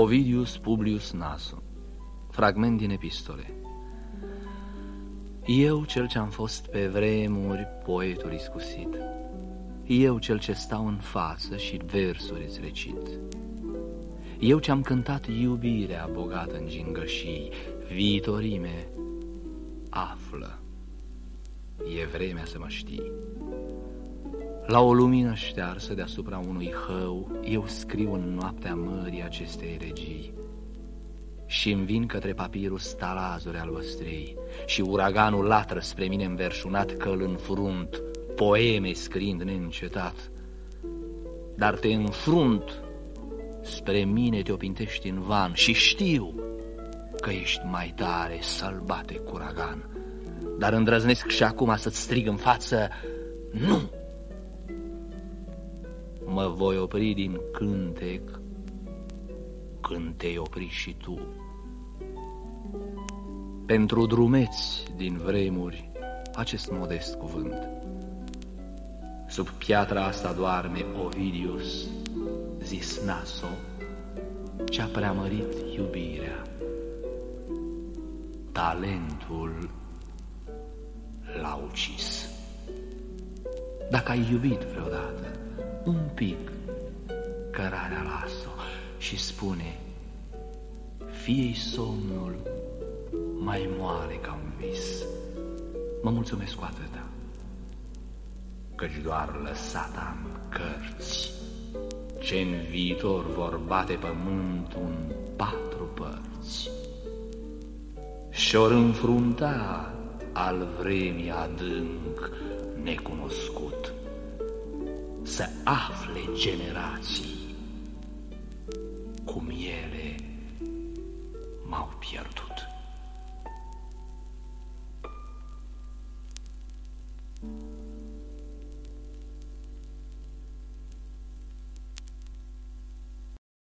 Ovidius Publius Naso Fragment din epistole. Eu, cel ce-am fost pe vremuri poetul iscusit, Eu, cel ce stau în față și versuri îți recit, Eu ce-am cântat iubirea bogată în gingășii, Viitorime, află, e vremea să mă știi. La o lumină ștearsă deasupra unui hău, eu scriu în noaptea mării acestei regii. Și îmi vin către papirul stalazuri albăstrei și uraganul latră spre mine înverșunat căl în frunt, poeme scrind neîncetat. Dar te înfrunt, spre mine te opintești în van și știu că ești mai tare să-l bate cu uragan. Dar îndrăznesc și acum să-ți strig în față, nu! Mă voi opri din cântec când te-ai opri și tu. Pentru drumeți din vremuri acest modest cuvânt. Sub piatra asta doarme Ovidius, zis Naso, ce-a preamărit iubirea. Talentul l-a ucis. Dacă ai iubit vreodată, un pic cărarea lasă și spune fie somnul mai moare ca un vis. Mă mulțumesc cu atâta, căci doar lăsat am cărți ce în viitor vor bate pământul în patru părți și-or înfrunta al vremii adânc necunoscut să afle generații cum ele m-au pierdut.